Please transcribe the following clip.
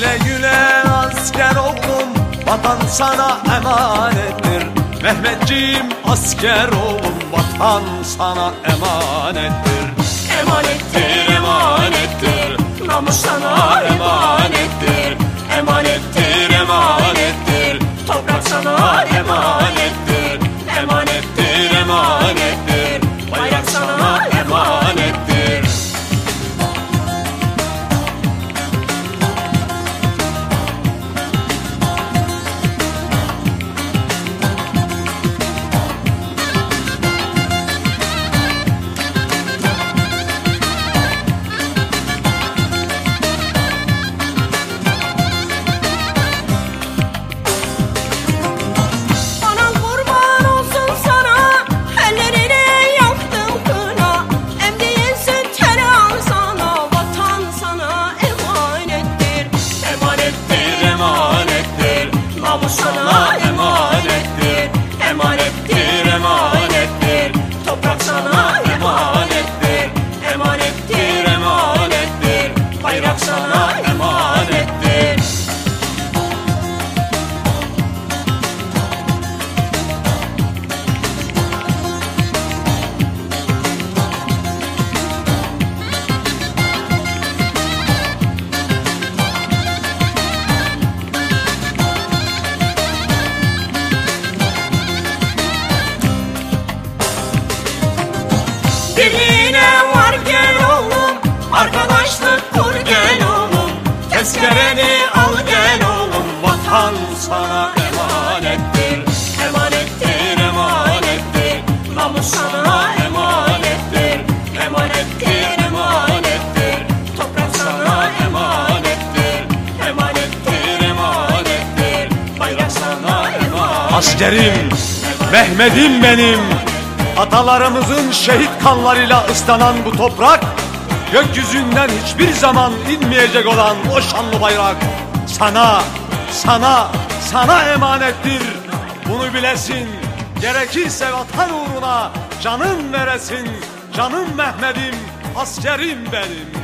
Güle güle asker oğlum Vatan sana emanettir. Mehmetciğim asker oğlum Vatan sana emanettir. Emanettir. Tezkereni al gel oğlum Vatan sana emanettir. Emanettir, emanettir. Namus sana emanettir. Emanettir, emanettir. Toprak sana emanettir. Emanettir, emanettir. Bayrak sana emanettir. Askerim, Mehmet'im benim. Atalarımızın şehit kanlarıyla ıslanan bu toprak Gökyüzünden hiçbir zaman inmeyecek olan o şanlı bayrak Sana, sana, sana emanettir. Bunu bilesin Gerekirse vatan uğruna canın veresin Canım Mehmet'im, askerim benim